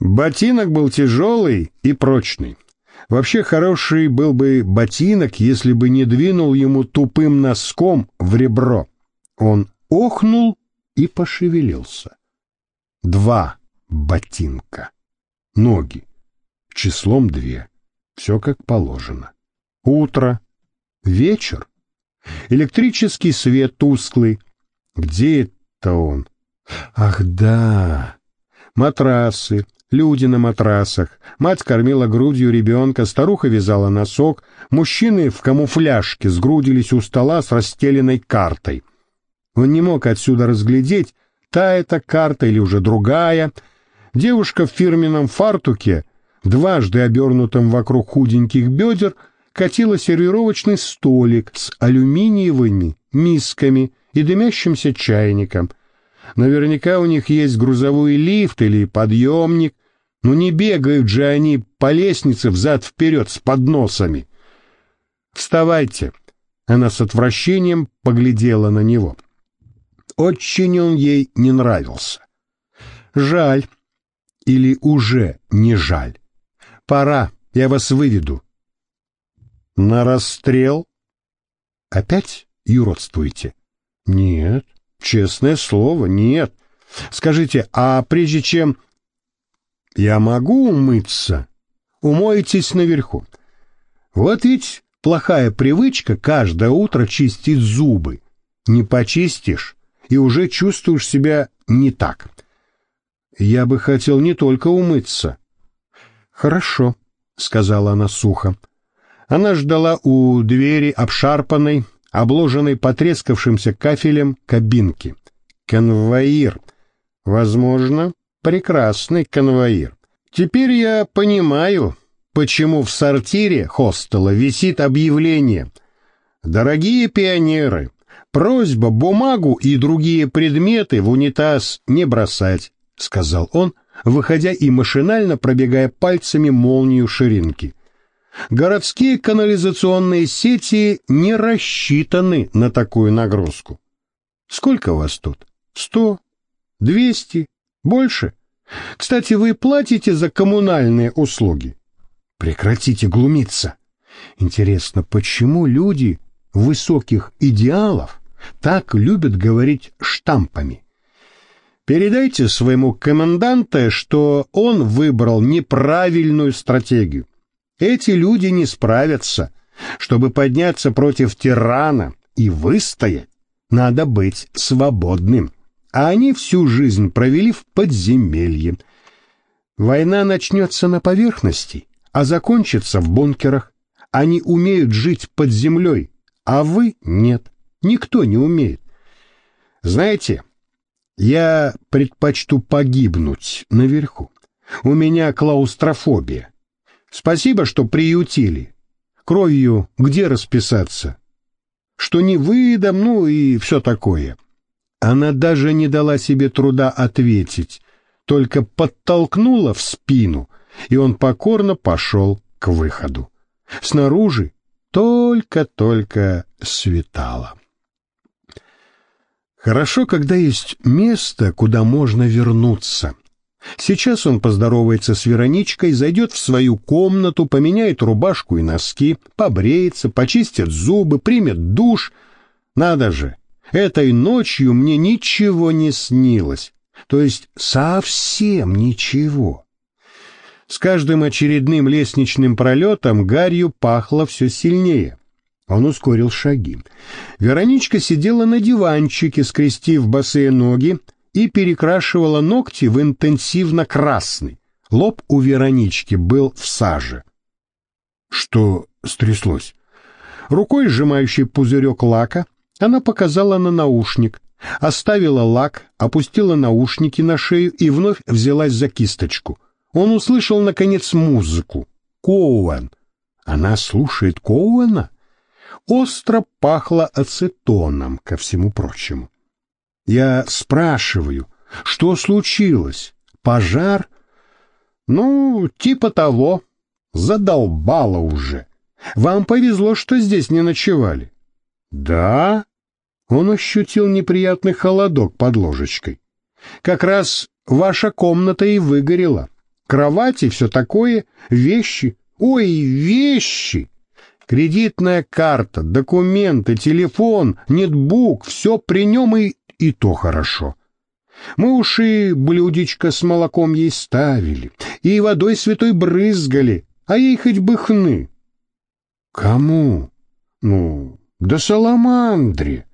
Ботинок был тяжелый и прочный. Вообще хороший был бы ботинок, если бы не двинул ему тупым носком в ребро. Он охнул и пошевелился. Два ботинка. Ноги. Числом две. Все как положено. Утро. Вечер. Электрический свет тусклый. Где это он? Ах, да. Матрасы, люди на матрасах. Мать кормила грудью ребенка, старуха вязала носок. Мужчины в камуфляжке сгрудились у стола с расстеленной картой. Он не мог отсюда разглядеть, та это карта или уже другая. Девушка в фирменном фартуке, дважды обернутом вокруг худеньких бедер, катила сервировочный столик с алюминиевыми мисками и дымящимся чайником. Наверняка у них есть грузовой лифт или подъемник, но не бегают же они по лестнице взад-вперед с подносами. «Вставайте!» Она с отвращением поглядела на него. Очень он ей не нравился. «Жаль. Или уже не жаль. Пора, я вас выведу. На расстрел? Опять юродствуете? Нет, честное слово, нет. Скажите, а прежде чем... Я могу умыться? Умойтесь наверху. Вот ведь плохая привычка каждое утро чистить зубы. Не почистишь, и уже чувствуешь себя не так. Я бы хотел не только умыться. Хорошо, сказала она сухо. Она ждала у двери обшарпанной, обложенной потрескавшимся кафелем кабинки. Конвоир. Возможно, прекрасный конвоир. Теперь я понимаю, почему в сортире хостела висит объявление. Дорогие пионеры, просьба бумагу и другие предметы в унитаз не бросать, сказал он, выходя и машинально пробегая пальцами молнию ширинки. Городские канализационные сети не рассчитаны на такую нагрузку. Сколько вас тут? Сто? Двести? Больше? Кстати, вы платите за коммунальные услуги? Прекратите глумиться. Интересно, почему люди высоких идеалов так любят говорить штампами? Передайте своему коменданту, что он выбрал неправильную стратегию. Эти люди не справятся. Чтобы подняться против тирана и выстоять, надо быть свободным. А они всю жизнь провели в подземелье. Война начнется на поверхности, а закончится в бункерах. Они умеют жить под землей, а вы нет. Никто не умеет. Знаете, я предпочту погибнуть наверху. У меня клаустрофобия. Спасибо, что приютили. Кровью где расписаться? Что не выдам, ну и все такое. Она даже не дала себе труда ответить, только подтолкнула в спину, и он покорно пошел к выходу. Снаружи только-только светало. Хорошо, когда есть место, куда можно вернуться, Сейчас он поздоровается с Вероничкой, зайдет в свою комнату, поменяет рубашку и носки, побреется, почистит зубы, примет душ. Надо же, этой ночью мне ничего не снилось, то есть совсем ничего. С каждым очередным лестничным пролетом гарью пахло все сильнее. Он ускорил шаги. Вероничка сидела на диванчике, скрестив босые ноги, и перекрашивала ногти в интенсивно-красный. Лоб у Веронички был в саже. Что стряслось? Рукой, сжимающей пузырек лака, она показала на наушник, оставила лак, опустила наушники на шею и вновь взялась за кисточку. Он услышал, наконец, музыку. Коуэн. Она слушает Коуэна? Остро пахло ацетоном, ко всему прочему. Я спрашиваю, что случилось? Пожар? Ну, типа того. Задолбало уже. Вам повезло, что здесь не ночевали. Да? Он ощутил неприятный холодок под ложечкой. Как раз ваша комната и выгорела. кровати, все такое, вещи. Ой, вещи! Кредитная карта, документы, телефон, нетбук, все при нем и, и то хорошо. Мы уж и блюдечко с молоком ей ставили, и водой святой брызгали, а ей хоть бы хны. Кому? Ну, да саламандре.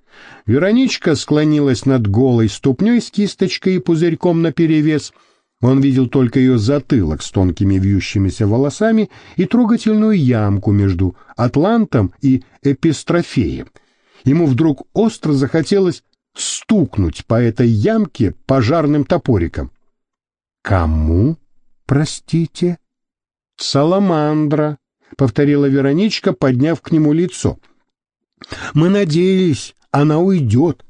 Вероничка склонилась над голой ступней с кисточкой и пузырьком наперевес. Он видел только ее затылок с тонкими вьющимися волосами и трогательную ямку между Атлантом и Эпистрофеем. Ему вдруг остро захотелось стукнуть по этой ямке пожарным топориком. «Кому, простите?» «Саламандра», — повторила Вероничка, подняв к нему лицо. «Мы надеялись, она уйдет,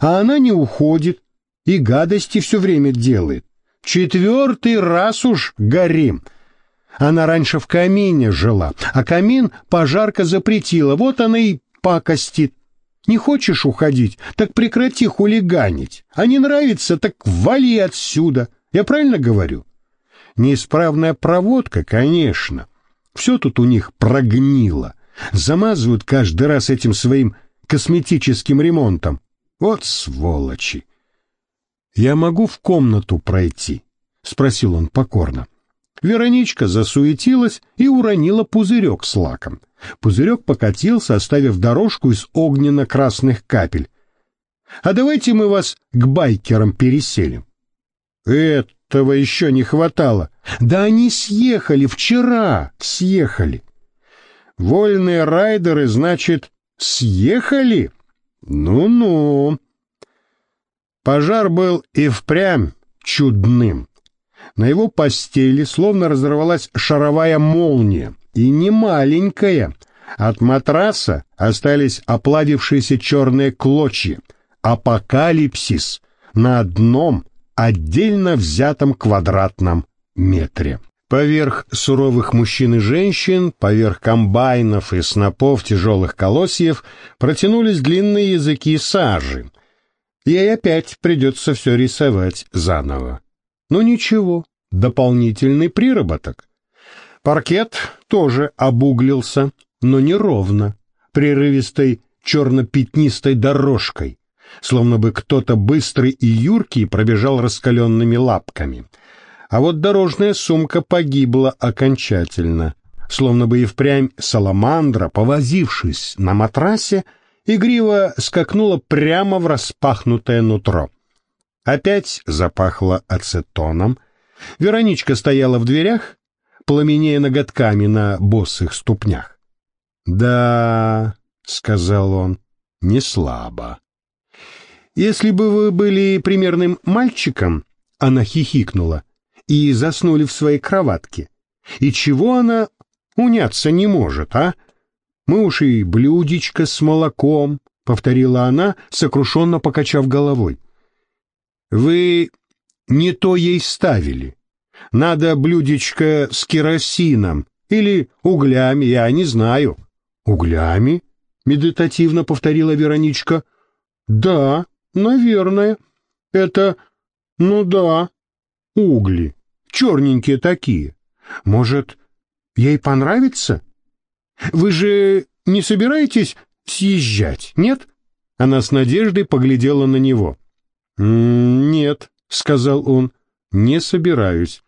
а она не уходит и гадости все время делает. Четвертый раз уж горим. Она раньше в камине жила, а камин пожарка запретила, вот она и пакостит. Не хочешь уходить, так прекрати хулиганить. А не нравится, так вали отсюда. Я правильно говорю? Неисправная проводка, конечно. Все тут у них прогнило. Замазывают каждый раз этим своим косметическим ремонтом. Вот сволочи! «Я могу в комнату пройти?» — спросил он покорно. Вероничка засуетилась и уронила пузырек с лаком. Пузырек покатился, оставив дорожку из огненно-красных капель. «А давайте мы вас к байкерам переселим». «Этого еще не хватало. Да они съехали вчера, съехали». «Вольные райдеры, значит, съехали?» «Ну-ну». Пожар был и впрямь чудным. На его постели словно разорвалась шаровая молния, и не маленькая. От матраса остались оплавившиеся черные клочья. Апокалипсис на одном отдельно взятом квадратном метре. Поверх суровых мужчин и женщин, поверх комбайнов и снопов тяжелых колосьев протянулись длинные языки сажи. Ей опять придется все рисовать заново. Но ничего, дополнительный приработок. Паркет тоже обуглился, но не ровно, прерывистой черно-пятнистой дорожкой, словно бы кто-то быстрый и юркий пробежал раскаленными лапками. А вот дорожная сумка погибла окончательно, словно бы и впрямь саламандра, повозившись на матрасе, игриво скакнула прямо в распахнутое нутро. Опять запахло ацетоном. Вероничка стояла в дверях, пламенея ноготками на босых ступнях. «Да», — сказал он, — «не слабо». «Если бы вы были примерным мальчиком», — она хихикнула, — «и заснули в своей кроватке, и чего она уняться не может, а? Мы уж и блюдечко с молоком», — повторила она, сокрушенно покачав головой. Вы не то ей ставили. Надо блюдечко с керосином или углями, я не знаю. Углями? Медитативно повторила Вероничка. Да, наверное. Это, ну да, угли. Черненькие такие. Может, ей понравится? Вы же не собираетесь съезжать, нет? Она с надеждой поглядела на него. «Нет», — сказал он, — «не собираюсь».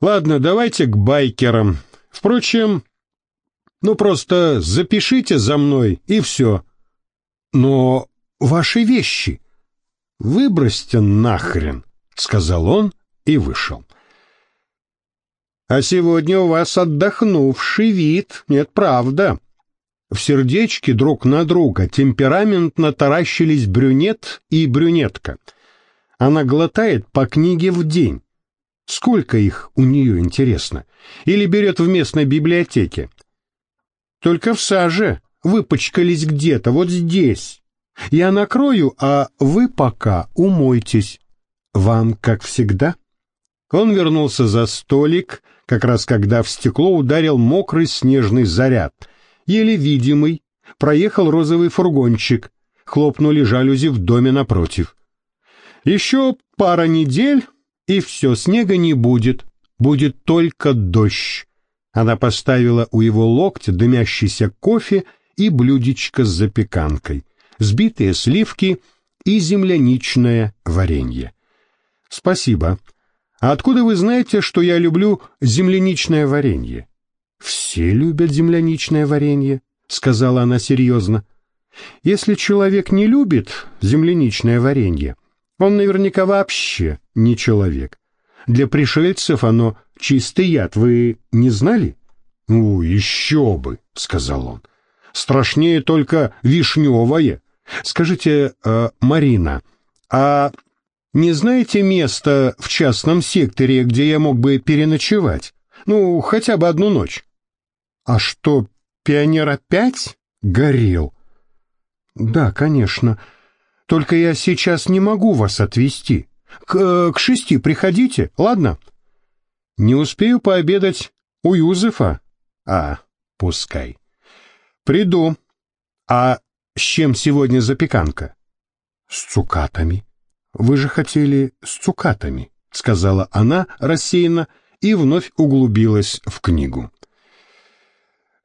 «Ладно, давайте к байкерам. Впрочем, ну просто запишите за мной, и все». «Но ваши вещи...» «Выбросьте нахрен», — сказал он и вышел. «А сегодня у вас отдохнувший вид, нет, правда?» В сердечке друг на друга темпераментно таращились брюнет и брюнетка. Она глотает по книге в день. Сколько их у нее, интересно? Или берет в местной библиотеке? Только в саже выпачкались где-то, вот здесь. Я накрою, а вы пока умойтесь. Вам, как всегда. Он вернулся за столик, как раз когда в стекло ударил мокрый снежный заряд — еле видимый, проехал розовый фургончик, хлопнули жалюзи в доме напротив. Еще пара недель, и все, снега не будет, будет только дождь. Она поставила у его локтя дымящийся кофе и блюдечко с запеканкой, сбитые сливки и земляничное варенье. «Спасибо. А откуда вы знаете, что я люблю земляничное варенье?» «Все любят земляничное варенье», — сказала она серьезно. «Если человек не любит земляничное варенье, он наверняка вообще не человек. Для пришельцев оно чистый яд, вы не знали?» «Ну, еще бы», — сказал он. «Страшнее только вишневое. Скажите, э, Марина, а не знаете места в частном секторе, где я мог бы переночевать? Ну, хотя бы одну ночь». «А что, пионер опять горел?» «Да, конечно. Только я сейчас не могу вас отвезти. К, к шести приходите, ладно?» «Не успею пообедать у Юзефа?» «А, пускай». «Приду. А с чем сегодня запеканка?» «С цукатами». «Вы же хотели с цукатами», — сказала она рассеянно и вновь углубилась в книгу.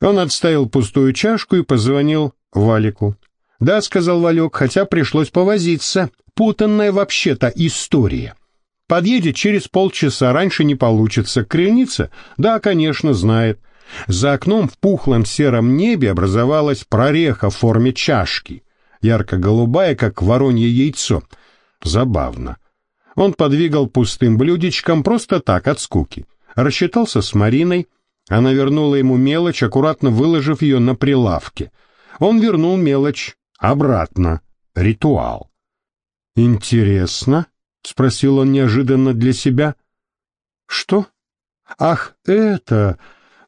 Он отставил пустую чашку и позвонил Валику. «Да», — сказал Валек, хотя пришлось повозиться. Путанная вообще-то история. Подъедет через полчаса, раньше не получится. Крыльница? Да, конечно, знает. За окном в пухлом сером небе образовалась прореха в форме чашки, ярко-голубая, как воронье яйцо. Забавно. Он подвигал пустым блюдечком просто так, от скуки. Рассчитался с Мариной, она вернула ему мелочь, аккуратно выложив ее на прилавке. Он вернул мелочь обратно. Ритуал. «Интересно?» — спросил он неожиданно для себя. «Что? Ах, это...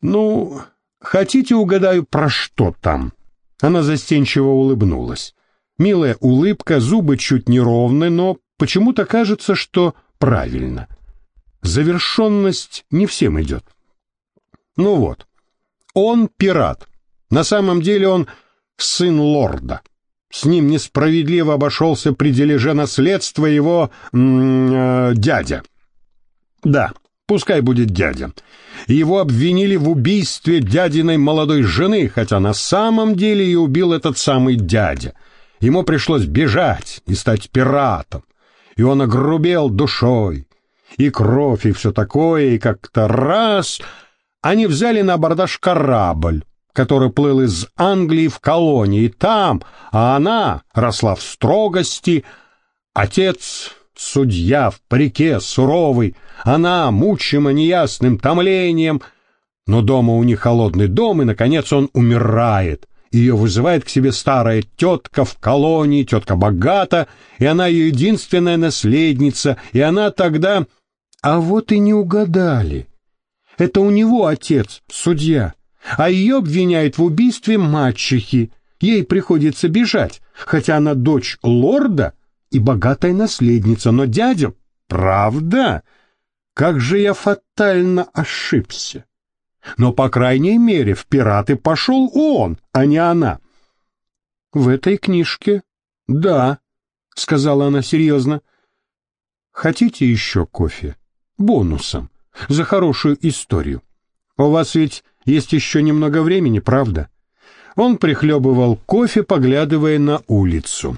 Ну, хотите угадаю, про что там?» Она застенчиво улыбнулась. Милая улыбка, зубы чуть неровны, но почему-то кажется, что правильно. Завершенность не всем идет. Ну вот, он пират. На самом деле он сын лорда. С ним несправедливо обошелся при дележе наследства его э, дядя. Да, пускай будет дядя. Его обвинили в убийстве дядиной молодой жены, хотя на самом деле и убил этот самый дядя. Ему пришлось бежать и стать пиратом. И он огрубел душой. И кровь, и все такое, и как-то раз они взяли на абордаж корабль, который плыл из Англии в колонии, там, а она росла в строгости. Отец — судья в парике, суровый, она мучима неясным томлением, но дома у них холодный дом, и, наконец, он умирает. Ее вызывает к себе старая тетка в колонии, тетка богата, и она ее единственная наследница, и она тогда... А вот и не угадали. Это у него отец, судья, а ее обвиняют в убийстве мачехи. Ей приходится бежать, хотя она дочь лорда и богатая наследница, но дядя... Правда? Как же я фатально ошибся. Но, по крайней мере, в пираты пошел он, а не она. В этой книжке? Да, сказала она серьезно. Хотите еще кофе? Бонусом за хорошую историю. У вас ведь есть еще немного времени, правда? Он прихлебывал кофе, поглядывая на улицу.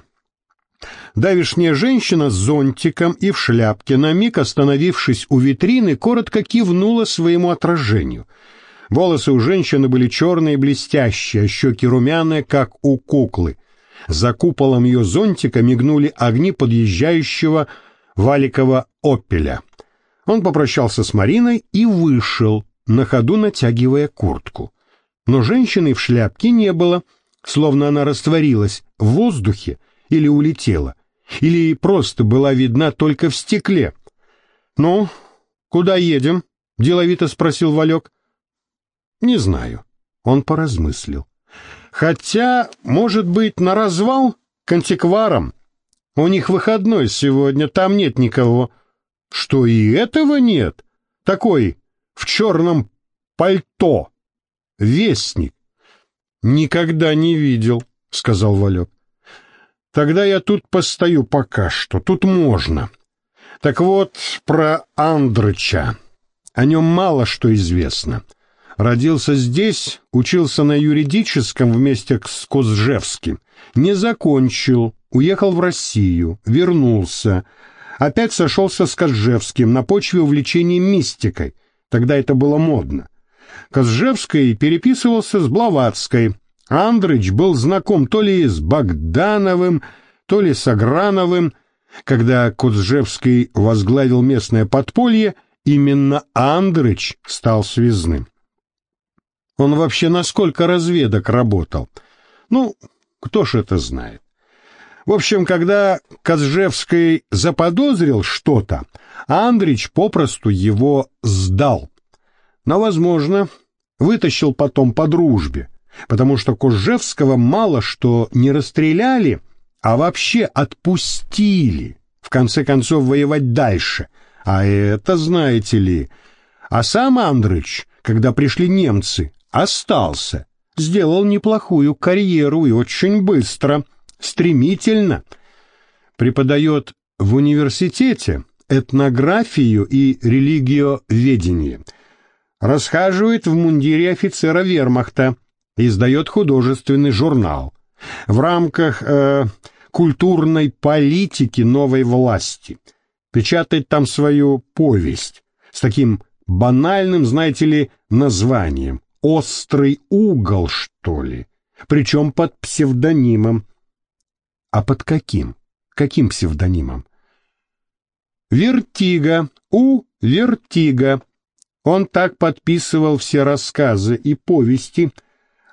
Давишняя женщина с зонтиком и в шляпке, на миг остановившись у витрины, коротко кивнула своему отражению. Волосы у женщины были черные и блестящие, а щеки румяные, как у куклы. За куполом ее зонтика мигнули огни подъезжающего валикова «Опеля». Он попрощался с Мариной и вышел, на ходу натягивая куртку. Но женщины в шляпке не было, словно она растворилась в воздухе или улетела, или просто была видна только в стекле. «Ну, куда едем?» — деловито спросил Валек. «Не знаю». Он поразмыслил. «Хотя, может быть, на развал к антикварам? У них выходной сегодня, там нет никого» что и этого нет. Такой в черном пальто. Вестник. Никогда не видел, сказал Валек. Тогда я тут постою пока что, тут можно. Так вот, про Андрыча. о нем мало что известно. Родился здесь, учился на юридическом вместе с Козжевским, не закончил, уехал в Россию, вернулся, опять сошелся с Козжевским на почве увлечения мистикой, тогда это было модно. Козжевский переписывался с Блаватской, Андрыч был знаком то ли с Богдановым, то ли с Аграновым. Когда Козжевский возглавил местное подполье, именно Андрыч стал связным. Он вообще на сколько разведок работал? Ну, кто ж это знает. В общем, когда Козжевский заподозрил что-то, Андрич попросту его сдал. Но, возможно, вытащил потом по дружбе, потому что Кожевского мало что не расстреляли, а вообще отпустили, в конце концов воевать дальше. А это, знаете ли... А сам Андрыч, когда пришли немцы, остался, сделал неплохую карьеру и очень быстро, стремительно. Преподает в университете этнографию и религиоведение. Расхаживает в мундире офицера вермахта, издает художественный журнал. В рамках э, культурной политики новой власти. Печатает там свою повесть с таким банальным, знаете ли, названием. «Острый угол», что ли. Причем под псевдонимом. А под каким? Каким псевдонимом? Вертиго. У Вертиго. Он так подписывал все рассказы и повести,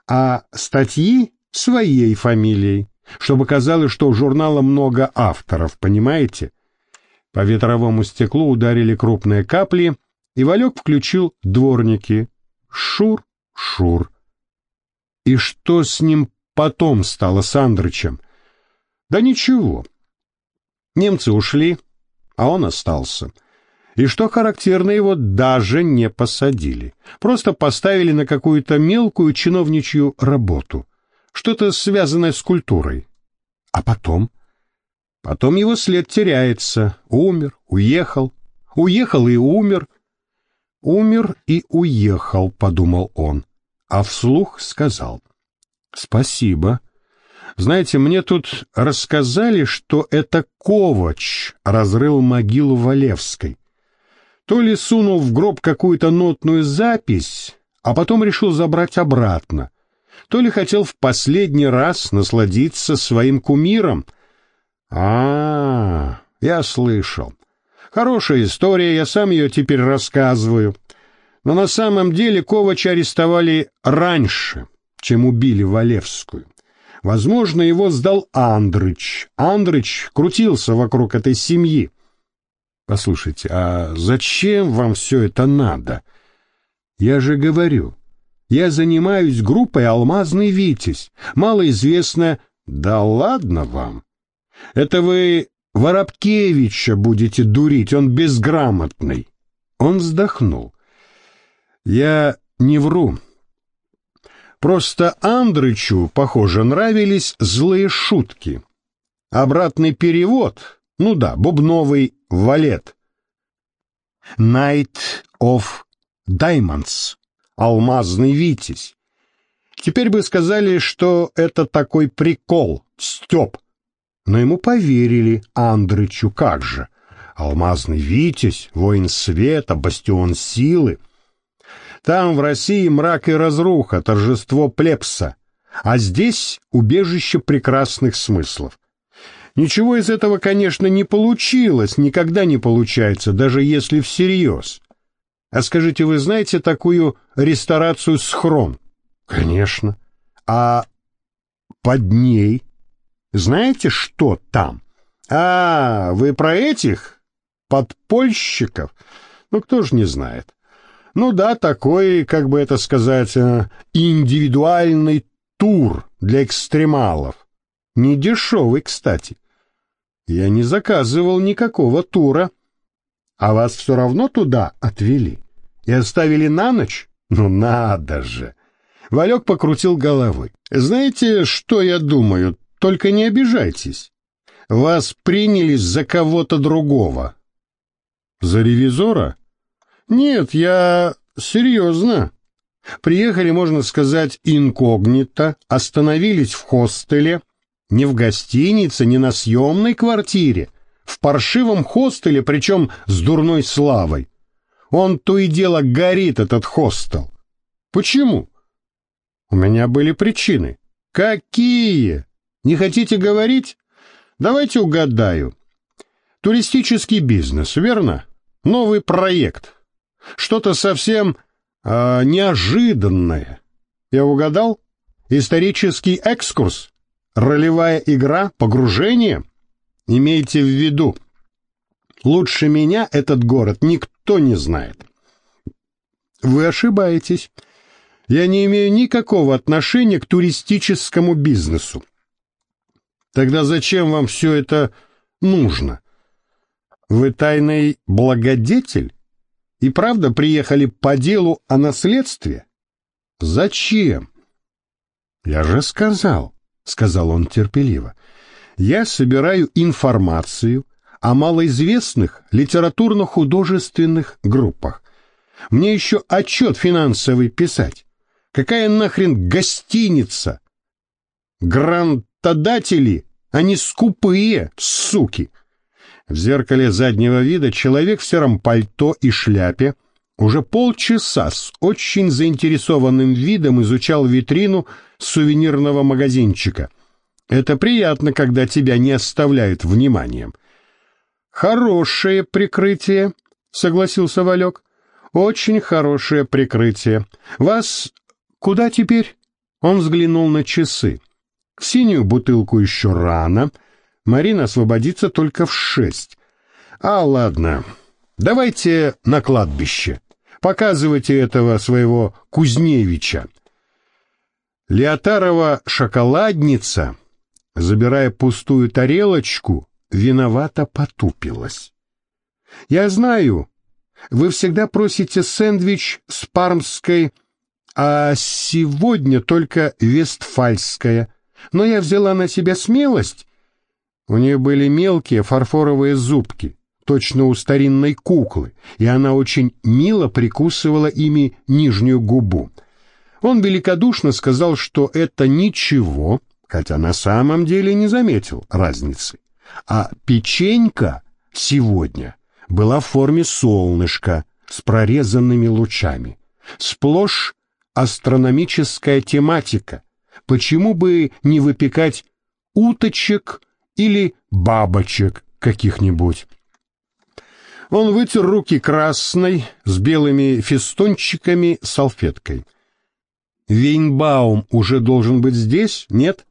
а статьи своей фамилией, чтобы казалось, что у журнала много авторов, понимаете? По ветровому стеклу ударили крупные капли, и Валек включил дворники. Шур, шур. И что с ним потом стало с Андрычем? Да ничего. Немцы ушли, а он остался. — и что характерно, его даже не посадили. Просто поставили на какую-то мелкую чиновничью работу. Что-то связанное с культурой. А потом? Потом его след теряется. Умер, уехал. Уехал и умер. Умер и уехал, подумал он. А вслух сказал. Спасибо. Знаете, мне тут рассказали, что это Ковач разрыл могилу Валевской то ли сунул в гроб какую-то нотную запись, а потом решил забрать обратно, то ли хотел в последний раз насладиться своим кумиром. А, -а, -а я слышал. Хорошая история, я сам ее теперь рассказываю. Но на самом деле Ковача арестовали раньше, чем убили Валевскую. Возможно, его сдал Андрыч. Андрыч крутился вокруг этой семьи. Послушайте, а зачем вам все это надо? Я же говорю, я занимаюсь группой «Алмазный Витязь». Малоизвестно... Да ладно вам. Это вы Воробкевича будете дурить, он безграмотный. Он вздохнул. Я не вру. Просто Андрычу, похоже, нравились злые шутки. Обратный перевод, ну да, бубновый валет. Night of Diamonds, алмазный витязь. Теперь бы сказали, что это такой прикол, Степ. Но ему поверили, Андрычу, как же. Алмазный витязь, воин света, бастион силы. Там, в России, мрак и разруха, торжество плебса, а здесь убежище прекрасных смыслов. Ничего из этого, конечно, не получилось, никогда не получается, даже если всерьез. А скажите, вы знаете такую ресторацию схрон? Конечно. А под ней знаете, что там? А, вы про этих подпольщиков? Ну, кто ж не знает. Ну да, такой, как бы это сказать, э, индивидуальный тур для экстремалов. Не дешевый, кстати. Я не заказывал никакого тура. А вас все равно туда отвели и оставили на ночь? Ну надо же! Валек покрутил головой. Знаете, что я думаю? Только не обижайтесь. Вас приняли за кого-то другого. За ревизора? Нет, я серьезно. Приехали, можно сказать, инкогнито, остановились в хостеле, не в гостинице, не на съемной квартире, в паршивом хостеле, причем с дурной славой. Он то и дело горит, этот хостел. Почему? У меня были причины. Какие? Не хотите говорить? Давайте угадаю. Туристический бизнес, верно? Новый проект. Что-то совсем э, неожиданное. Я угадал? Исторический экскурс? Ролевая игра? Погружение? Имейте в виду, лучше меня этот город никто не знает. Вы ошибаетесь. Я не имею никакого отношения к туристическому бизнесу. Тогда зачем вам все это нужно? Вы тайный благодетель? И правда приехали по делу о наследстве? Зачем? Я же сказал, сказал он терпеливо. Я собираю информацию о малоизвестных литературно-художественных группах. Мне еще отчет финансовый писать. Какая нахрен гостиница? Грантодатели, они скупые, суки. В зеркале заднего вида человек в сером пальто и шляпе уже полчаса с очень заинтересованным видом изучал витрину сувенирного магазинчика. Это приятно, когда тебя не оставляют вниманием. Хорошее прикрытие, согласился Валек. Очень хорошее прикрытие. Вас куда теперь? Он взглянул на часы. В синюю бутылку еще рано. Марина освободится только в шесть. А, ладно, давайте на кладбище. Показывайте этого своего Кузневича. Леотарова шоколадница, забирая пустую тарелочку, виновато потупилась. Я знаю, вы всегда просите сэндвич с пармской, а сегодня только вестфальская. Но я взяла на себя смелость. У нее были мелкие фарфоровые зубки, точно у старинной куклы, и она очень мило прикусывала ими нижнюю губу. Он великодушно сказал, что это ничего, хотя на самом деле не заметил разницы. А печенька сегодня была в форме солнышка с прорезанными лучами. Сплошь астрономическая тематика. Почему бы не выпекать уточек или бабочек каких-нибудь? Он вытер руки красной с белыми фестончиками салфеткой. Вейнбаум уже должен быть здесь, нет?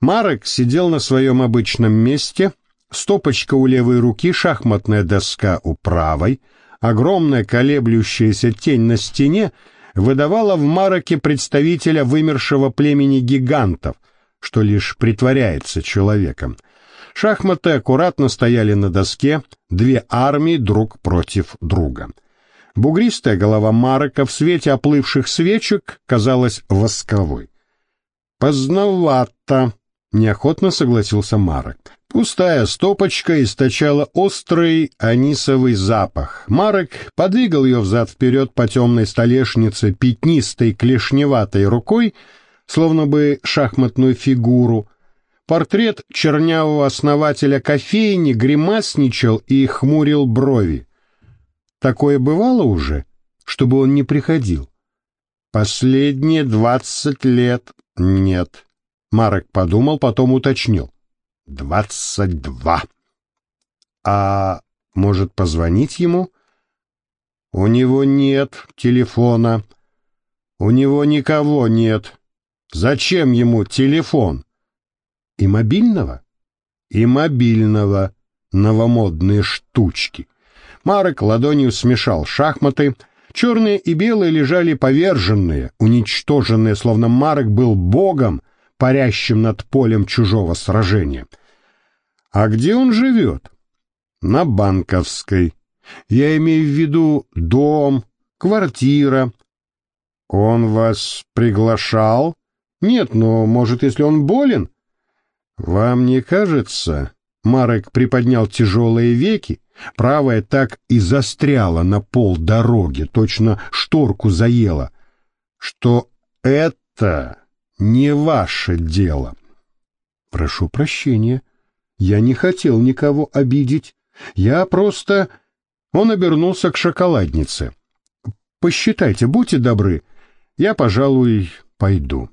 Марек сидел на своем обычном месте, стопочка у левой руки, шахматная доска у правой, огромная колеблющаяся тень на стене выдавала в Мароке представителя вымершего племени гигантов, что лишь притворяется человеком — Шахматы аккуратно стояли на доске, две армии друг против друга. Бугристая голова Марека в свете оплывших свечек казалась восковой. «Поздновато», — неохотно согласился Марек. Пустая стопочка источала острый анисовый запах. Марек подвигал ее взад-вперед по темной столешнице пятнистой клешневатой рукой, словно бы шахматную фигуру, Портрет чернявого основателя кофейни гримасничал и хмурил брови. Такое бывало уже, чтобы он не приходил. Последние двадцать лет нет. Марек подумал, потом уточнил. Двадцать два. А может позвонить ему? У него нет телефона. У него никого нет. Зачем ему телефон? И мобильного? И мобильного. Новомодные штучки. Марок ладонью смешал шахматы. Черные и белые лежали поверженные, уничтоженные, словно Марок был богом, парящим над полем чужого сражения. А где он живет? На Банковской. Я имею в виду дом, квартира. Он вас приглашал? Нет, но, может, если он болен? Вам не кажется, Марек приподнял тяжелые веки, правая так и застряла на пол дороги, точно шторку заела, что это не ваше дело. Прошу прощения, я не хотел никого обидеть, я просто... Он обернулся к шоколаднице. Посчитайте, будьте добры, я, пожалуй, пойду.